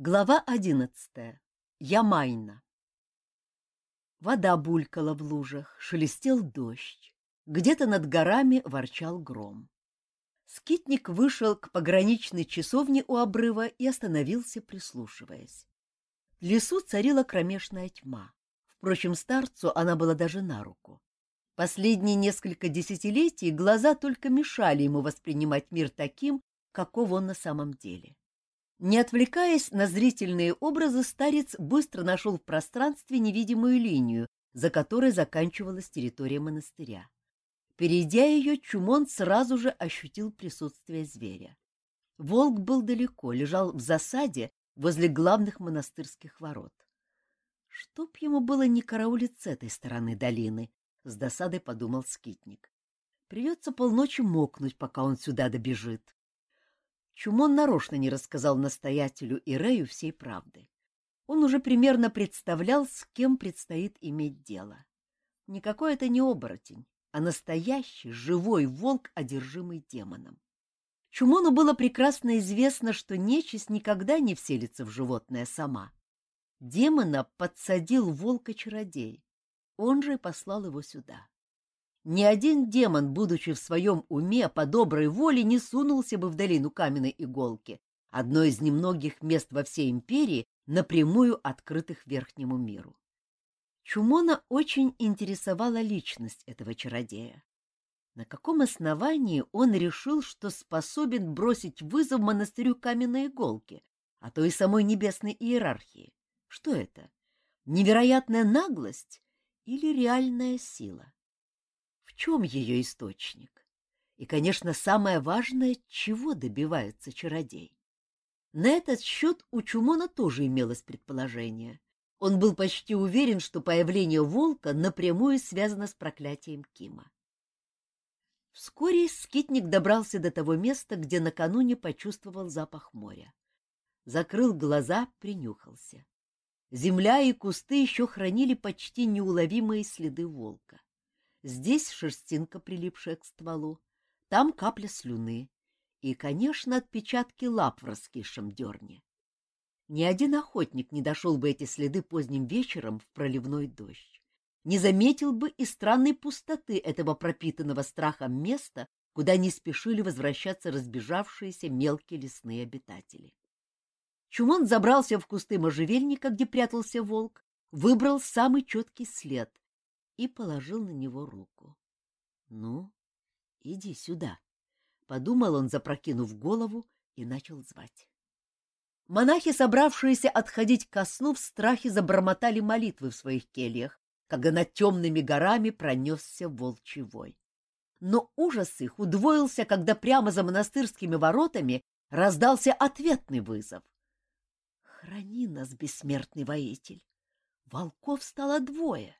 Глава одиннадцатая. Ямайна. Вода булькала в лужах, шелестел дождь. Где-то над горами ворчал гром. Скитник вышел к пограничной часовне у обрыва и остановился, прислушиваясь. В лесу царила кромешная тьма. Впрочем, старцу она была даже на руку. Последние несколько десятилетий глаза только мешали ему воспринимать мир таким, каков он на самом деле. Не отвлекаясь на зрительные образы, старец быстро нашел в пространстве невидимую линию, за которой заканчивалась территория монастыря. Перейдя ее, Чумон сразу же ощутил присутствие зверя. Волк был далеко, лежал в засаде возле главных монастырских ворот. Чтоб ему было не караулить с этой стороны долины, — с досадой подумал скитник. Придется полночи мокнуть, пока он сюда добежит. Чумон нарочно не рассказал настоятелю и Рею всей правды. Он уже примерно представлял, с кем предстоит иметь дело. Никакой это не оборотень, а настоящий живой волк, одержимый демоном. Чумону было прекрасно известно, что нечисть никогда не вселится в животное сама. Демона подсадил волка-чародей, он же и послал его сюда. Ни один демон, будучи в своем уме, по доброй воле не сунулся бы в долину каменной иголки, одно из немногих мест во всей империи, напрямую открытых верхнему миру. Чумона очень интересовала личность этого чародея. На каком основании он решил, что способен бросить вызов монастырю каменной иголки, а то и самой небесной иерархии? Что это? Невероятная наглость или реальная сила? Чем ее источник? И, конечно, самое важное, чего добивается чародей. На этот счет у Чумона тоже имелось предположение. Он был почти уверен, что появление волка напрямую связано с проклятием Кима. Вскоре скитник добрался до того места, где накануне почувствовал запах моря. Закрыл глаза, принюхался. Земля и кусты еще хранили почти неуловимые следы волка. Здесь шерстинка, прилипшая к стволу, там капля слюны и, конечно, отпечатки лап в раскисшем дерне. Ни один охотник не дошел бы эти следы поздним вечером в проливной дождь, не заметил бы и странной пустоты этого пропитанного страхом места, куда не спешили возвращаться разбежавшиеся мелкие лесные обитатели. Чумон забрался в кусты можжевельника, где прятался волк, выбрал самый четкий след, и положил на него руку. — Ну, иди сюда, — подумал он, запрокинув голову, и начал звать. Монахи, собравшиеся отходить ко сну, в страхе забормотали молитвы в своих кельях, когда над темными горами пронесся волчий вой. Но ужас их удвоился, когда прямо за монастырскими воротами раздался ответный вызов. «Храни нас, бессмертный воитель! Волков стало двое!»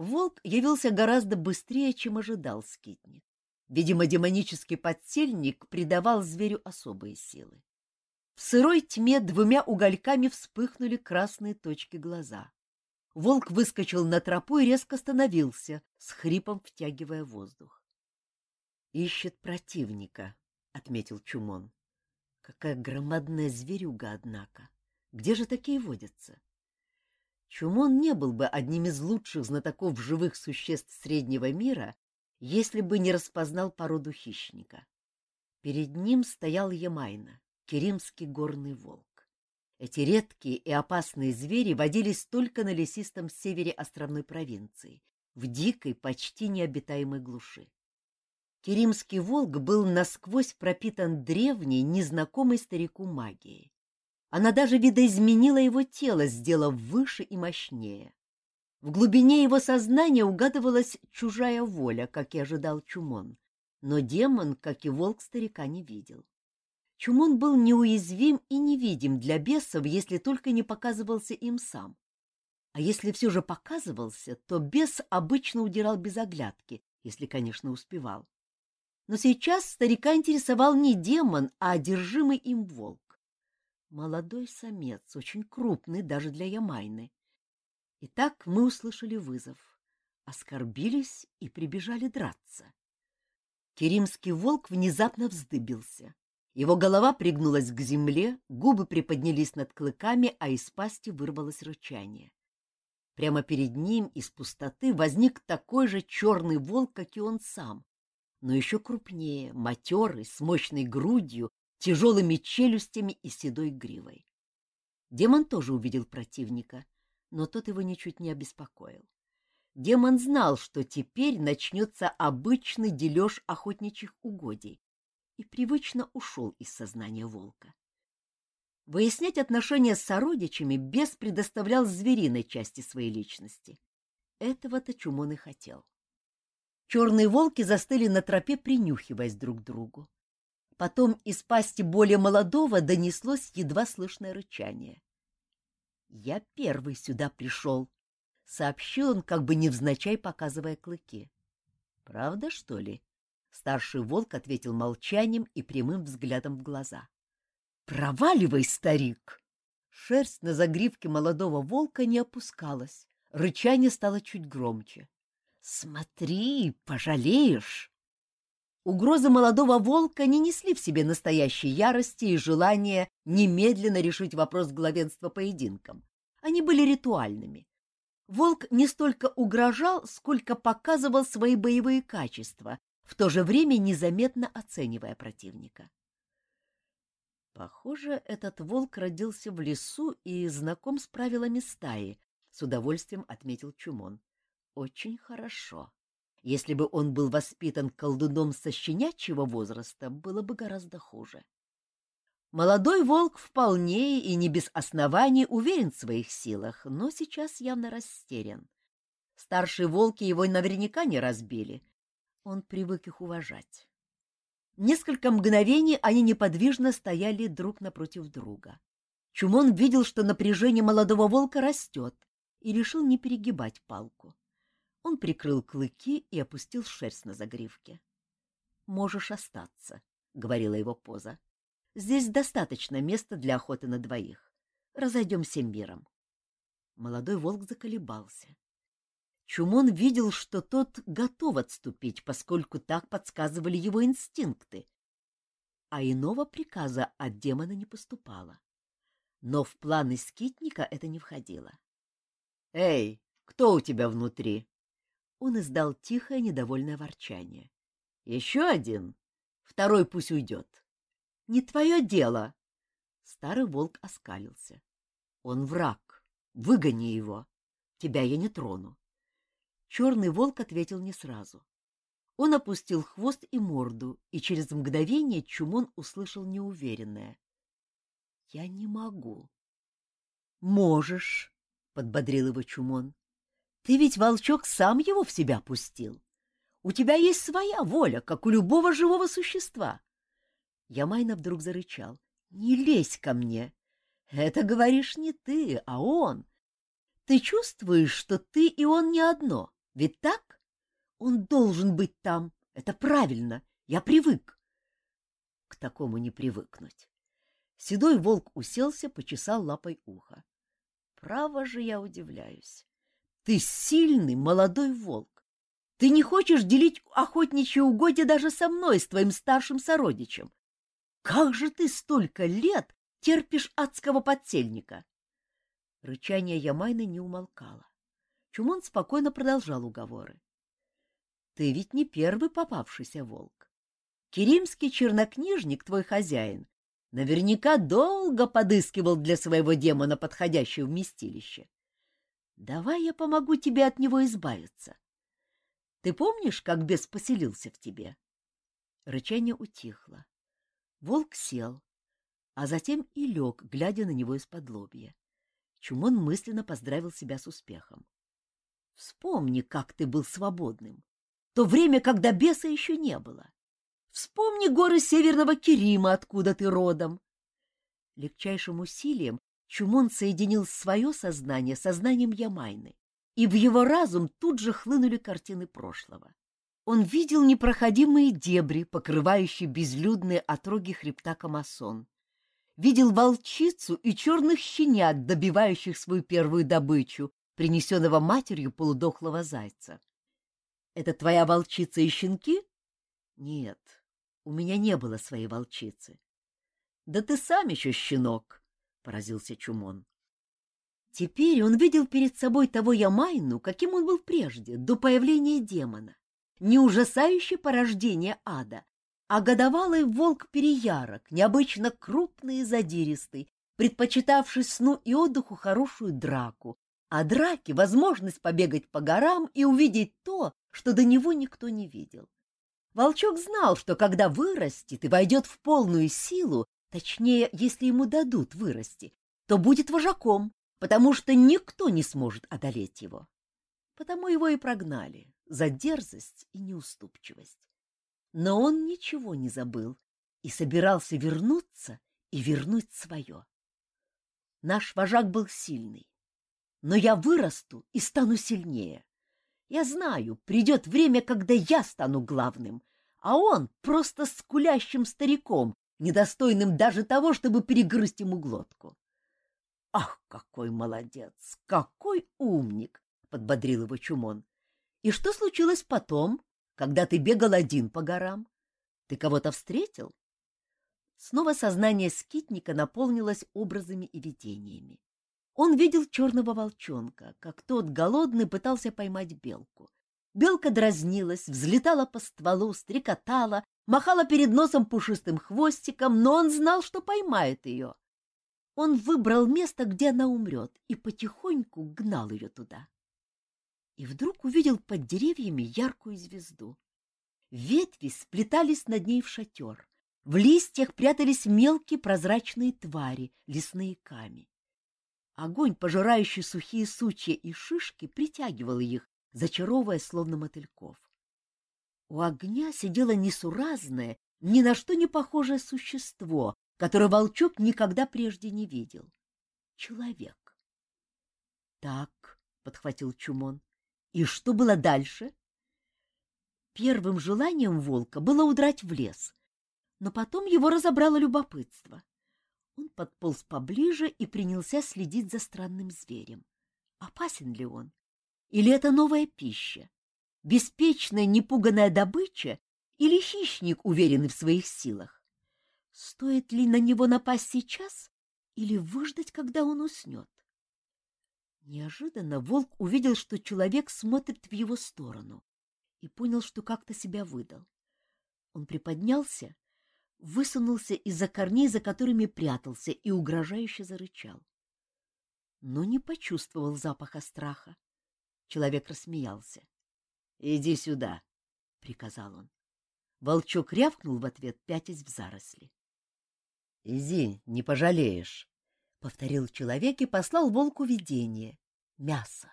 Волк явился гораздо быстрее, чем ожидал скитник. Видимо, демонический подсельник придавал зверю особые силы. В сырой тьме двумя угольками вспыхнули красные точки глаза. Волк выскочил на тропу и резко остановился, с хрипом втягивая воздух. — Ищет противника, — отметил Чумон. — Какая громадная зверюга, однако! Где же такие водятся? Чумон не был бы одним из лучших знатоков живых существ среднего мира, если бы не распознал породу хищника. Перед ним стоял Ямайна, керимский горный волк. Эти редкие и опасные звери водились только на лесистом севере островной провинции, в дикой, почти необитаемой глуши. Керимский волк был насквозь пропитан древней, незнакомой старику магией. Она даже видоизменила его тело, сделав выше и мощнее. В глубине его сознания угадывалась чужая воля, как и ожидал Чумон. Но демон, как и волк, старика не видел. Чумон был неуязвим и невидим для бесов, если только не показывался им сам. А если все же показывался, то бес обычно удирал без оглядки, если, конечно, успевал. Но сейчас старика интересовал не демон, а одержимый им волк. Молодой самец, очень крупный даже для Ямайны. Итак, мы услышали вызов, оскорбились и прибежали драться. Керимский волк внезапно вздыбился. Его голова пригнулась к земле, губы приподнялись над клыками, а из пасти вырвалось рычание. Прямо перед ним из пустоты возник такой же черный волк, как и он сам, но еще крупнее, матерый, с мощной грудью, тяжелыми челюстями и седой гривой. Демон тоже увидел противника, но тот его ничуть не обеспокоил. Демон знал, что теперь начнется обычный дележ охотничьих угодий, и привычно ушел из сознания волка. Выяснять отношения с сородичами бес предоставлял звериной части своей личности. Этого-то Чумон и хотел. Черные волки застыли на тропе, принюхиваясь друг к другу. Потом из пасти более молодого донеслось едва слышное рычание. «Я первый сюда пришел», — сообщил он, как бы невзначай показывая клыки. «Правда, что ли?» — старший волк ответил молчанием и прямым взглядом в глаза. «Проваливай, старик!» Шерсть на загривке молодого волка не опускалась, рычание стало чуть громче. «Смотри, пожалеешь!» Угрозы молодого волка не несли в себе настоящей ярости и желания немедленно решить вопрос главенства поединком. Они были ритуальными. Волк не столько угрожал, сколько показывал свои боевые качества, в то же время незаметно оценивая противника. Похоже, этот волк родился в лесу и знаком с правилами стаи, с удовольствием отметил Чумон. Очень хорошо. Если бы он был воспитан колдуном со щенячьего возраста, было бы гораздо хуже. Молодой волк вполне и не без оснований уверен в своих силах, но сейчас явно растерян. Старшие волки его наверняка не разбили. Он привык их уважать. Несколько мгновений они неподвижно стояли друг напротив друга. Чумон видел, что напряжение молодого волка растет, и решил не перегибать палку. Он прикрыл клыки и опустил шерсть на загривке. — Можешь остаться, — говорила его поза. — Здесь достаточно места для охоты на двоих. Разойдемся миром. Молодой волк заколебался. Чумон видел, что тот готов отступить, поскольку так подсказывали его инстинкты. А иного приказа от демона не поступало. Но в планы скитника это не входило. — Эй, кто у тебя внутри? Он издал тихое недовольное ворчание. — Еще один? Второй пусть уйдет. — Не твое дело! Старый волк оскалился. — Он враг. Выгони его. Тебя я не трону. Черный волк ответил не сразу. Он опустил хвост и морду, и через мгновение Чумон услышал неуверенное. — Я не могу. — Можешь, — подбодрил его Чумон. Ты ведь, волчок, сам его в себя пустил. У тебя есть своя воля, как у любого живого существа. Ямайна вдруг зарычал. — Не лезь ко мне. Это говоришь не ты, а он. Ты чувствуешь, что ты и он не одно, ведь так? Он должен быть там. Это правильно. Я привык. К такому не привыкнуть. Седой волк уселся, почесал лапой ухо. Право же я удивляюсь. Ты сильный молодой волк. Ты не хочешь делить охотничьи угодья даже со мной, с твоим старшим сородичем. Как же ты столько лет терпишь адского подсельника? Рычание Ямайны не умолкало. Чумон спокойно продолжал уговоры. Ты ведь не первый попавшийся волк. Керимский чернокнижник, твой хозяин, наверняка долго подыскивал для своего демона подходящее вместилище. Давай я помогу тебе от него избавиться. Ты помнишь, как бес поселился в тебе? Рычание утихло. Волк сел, а затем и лег, глядя на него из-под лобья. Чумон мысленно поздравил себя с успехом. Вспомни, как ты был свободным. То время, когда беса еще не было. Вспомни горы Северного Керима, откуда ты родом. Легчайшим усилием Чумон соединил свое сознание с сознанием Ямайны, и в его разум тут же хлынули картины прошлого. Он видел непроходимые дебри, покрывающие безлюдные отроги хребта Камасон, видел волчицу и черных щенят, добивающих свою первую добычу, принесенного матерью полудохлого зайца. — Это твоя волчица и щенки? — Нет, у меня не было своей волчицы. Да ты сам еще щенок, — поразился Чумон. Теперь он видел перед собой того Ямайну, каким он был прежде, до появления демона. Не ужасающее порождение ада, а годовалый волк-переярок, необычно крупный и задиристый, предпочитавший сну и отдыху хорошую драку, а драки — возможность побегать по горам и увидеть то, что до него никто не видел. Волчок знал, что когда вырастет и войдет в полную силу, точнее, если ему дадут вырасти, то будет вожаком, потому что никто не сможет одолеть его. Потому его и прогнали за дерзость и неуступчивость. Но он ничего не забыл и собирался вернуться и вернуть свое. Наш вожак был сильный, но я вырасту и стану сильнее. Я знаю, придет время, когда я стану главным, а он просто скулящим стариком, недостойным даже того, чтобы перегрызть ему глотку. — Ах, какой молодец! Какой умник! — подбодрил его Чумон. — И что случилось потом, когда ты бегал один по горам? Ты кого-то встретил? Снова сознание скитника наполнилось образами и видениями. Он видел черного волчонка, как тот голодный пытался поймать белку. Белка дразнилась, взлетала по стволу, стрекотала, махала перед носом пушистым хвостиком, но он знал, что поймает ее. Он выбрал место, где она умрет, и потихоньку гнал ее туда. И вдруг увидел под деревьями яркую звезду. Ветви сплетались над ней в шатер. В листьях прятались мелкие прозрачные твари, лесные камни. Огонь, пожирающий сухие сучья и шишки, притягивал их, зачаровывая словно мотыльков. У огня сидело несуразное, ни на что не похожее существо, которое волчок никогда прежде не видел. Человек. — Так, — подхватил Чумон, — и что было дальше? Первым желанием волка было удрать в лес, но потом его разобрало любопытство. Он подполз поближе и принялся следить за странным зверем. Опасен ли он? Или это новая пища? Беспечная, непуганная добыча или хищник, уверенный в своих силах? Стоит ли на него напасть сейчас или выждать, когда он уснет? Неожиданно волк увидел, что человек смотрит в его сторону, и понял, что как-то себя выдал. Он приподнялся высунулся из-за корней, за которыми прятался, и угрожающе зарычал. Но не почувствовал запаха страха. Человек рассмеялся. — Иди сюда, — приказал он. Волчок рявкнул в ответ, пятясь в заросли. — Иди, не пожалеешь, — повторил человек и послал волку видение. Мясо.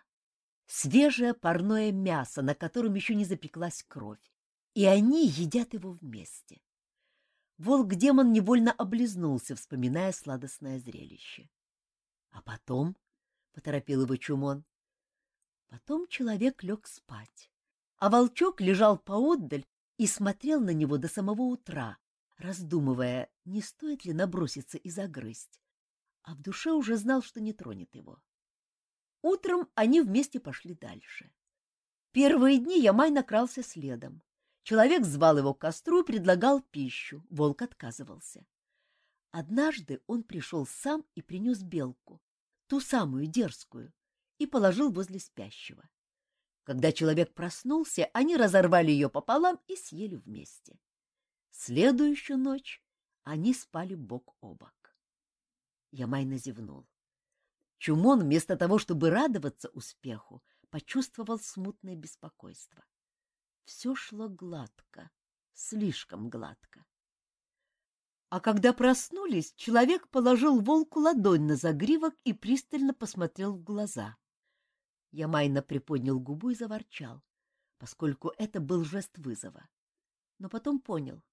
Свежее парное мясо, на котором еще не запеклась кровь. И они едят его вместе. Волк-демон невольно облизнулся, вспоминая сладостное зрелище. — А потом, — поторопил его Чумон, — потом человек лег спать, а волчок лежал поотдаль и смотрел на него до самого утра, раздумывая, не стоит ли наброситься и загрызть, а в душе уже знал, что не тронет его. Утром они вместе пошли дальше. Первые дни Ямай накрался следом. Человек звал его к костру и предлагал пищу, волк отказывался. Однажды он пришел сам и принес белку, ту самую дерзкую, и положил возле спящего. Когда человек проснулся, они разорвали ее пополам и съели вместе. Следующую ночь они спали бок о бок. Ямайна зевнул. Чумон, вместо того, чтобы радоваться успеху, почувствовал смутное беспокойство. Все шло гладко, слишком гладко. А когда проснулись, человек положил волку ладонь на загривок и пристально посмотрел в глаза. Ямайна приподнял губу и заворчал, поскольку это был жест вызова. Но потом понял.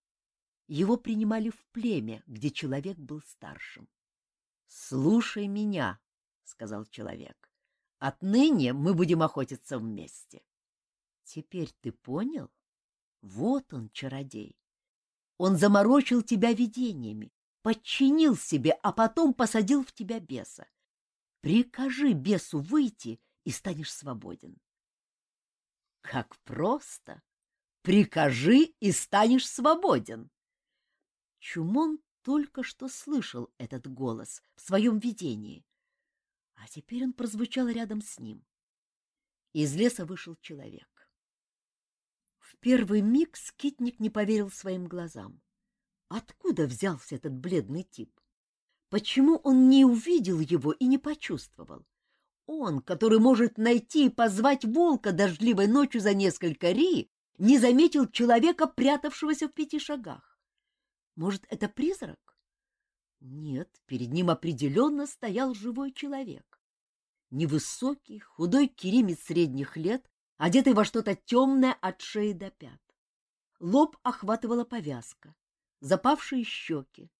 Его принимали в племя, где человек был старшим. — Слушай меня, — сказал человек. — Отныне мы будем охотиться вместе. Теперь ты понял? Вот он, чародей. Он заморочил тебя видениями, подчинил себе, а потом посадил в тебя беса. Прикажи бесу выйти, и станешь свободен. Как просто! Прикажи, и станешь свободен. Чумон только что слышал этот голос в своем видении, а теперь он прозвучал рядом с ним. Из леса вышел человек. В первый миг скитник не поверил своим глазам. Откуда взялся этот бледный тип? Почему он не увидел его и не почувствовал? Он, который может найти и позвать волка дождливой ночью за несколько ри, не заметил человека, прятавшегося в пяти шагах. Может, это призрак? Нет, перед ним определенно стоял живой человек. Невысокий, худой керимец средних лет, одетый во что-то темное от шеи до пят. Лоб охватывала повязка, запавшие щеки,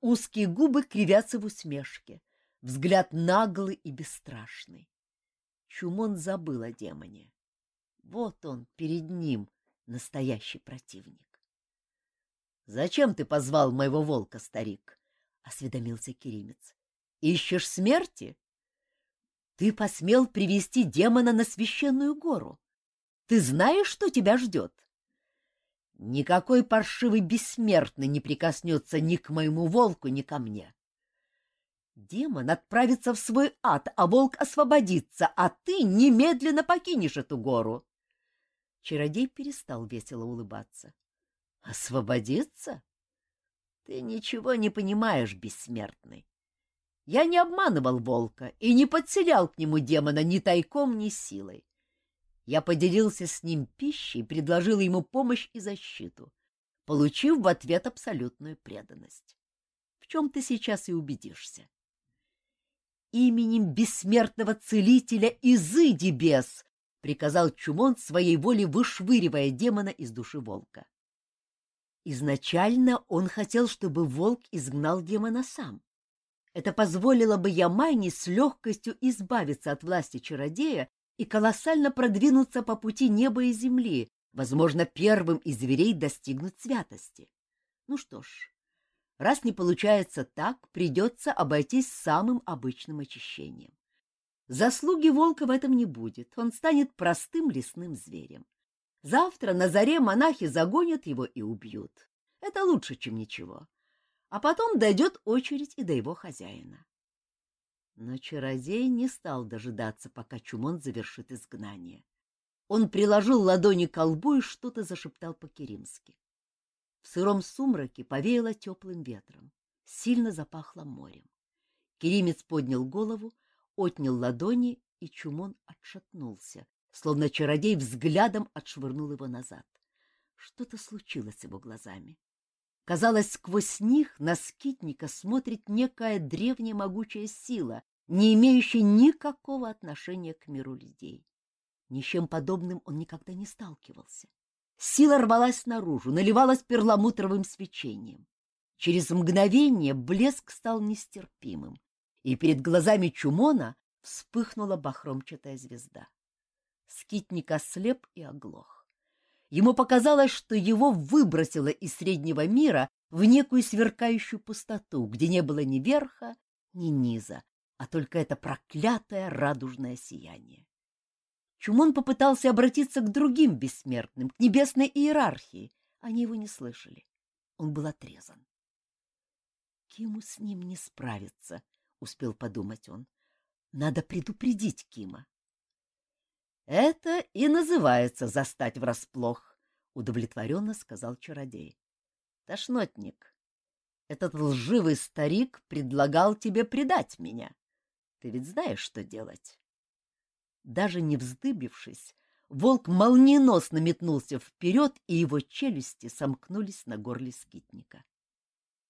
узкие губы кривятся в усмешке, взгляд наглый и бесстрашный. Чумон забыл о демоне. Вот он перед ним, настоящий противник. — Зачем ты позвал моего волка, старик? — осведомился Керимец. — Ищешь смерти? Ты посмел привести демона на священную гору. Ты знаешь, что тебя ждет? Никакой паршивый бессмертный не прикоснется ни к моему волку, ни ко мне. Демон отправится в свой ад, а волк освободится, а ты немедленно покинешь эту гору. Чародей перестал весело улыбаться. — Освободиться? Ты ничего не понимаешь, бессмертный. Я не обманывал волка и не подселял к нему демона ни тайком, ни силой. Я поделился с ним пищей предложил ему помощь и защиту, получив в ответ абсолютную преданность. В чем ты сейчас и убедишься. Именем бессмертного целителя изыди бес, приказал Чумон своей волей вышвыривая демона из души волка. Изначально он хотел, чтобы волк изгнал демона сам. Это позволило бы Ямайне с легкостью избавиться от власти чародея и колоссально продвинуться по пути неба и земли, возможно, первым из зверей достигнуть святости. Ну что ж, раз не получается так, придется обойтись самым обычным очищением. Заслуги волка в этом не будет, он станет простым лесным зверем. Завтра на заре монахи загонят его и убьют. Это лучше, чем ничего. А потом дойдет очередь и до его хозяина. Но чародей не стал дожидаться, пока Чумон завершит изгнание. Он приложил ладони к колбу и что-то зашептал по-керимски. В сыром сумраке повеяло теплым ветром, сильно запахло морем. Керимец поднял голову, отнял ладони, и Чумон отшатнулся, словно чародей взглядом отшвырнул его назад. Что-то случилось с его глазами. Казалось, сквозь них на скитника смотрит некая древняя могучая сила, не имеющая никакого отношения к миру людей. Ни с чем подобным он никогда не сталкивался. Сила рвалась наружу, наливалась перламутровым свечением. Через мгновение блеск стал нестерпимым, и перед глазами Чумона вспыхнула бахромчатая звезда. Скитник ослеп и оглох. Ему показалось, что его выбросило из среднего мира в некую сверкающую пустоту, где не было ни верха, ни низа, а только это проклятое радужное сияние. Чумон попытался обратиться к другим бессмертным, к небесной иерархии. Они его не слышали. Он был отрезан. Киму с ним не справиться, — успел подумать он. Надо предупредить Кима. Это и называется застать врасплох, удовлетворенно сказал чародей. Тошнотник, этот лживый старик предлагал тебе предать меня. Ты ведь знаешь, что делать. Даже не вздыбившись, волк молниеносно метнулся вперед, и его челюсти сомкнулись на горле скитника.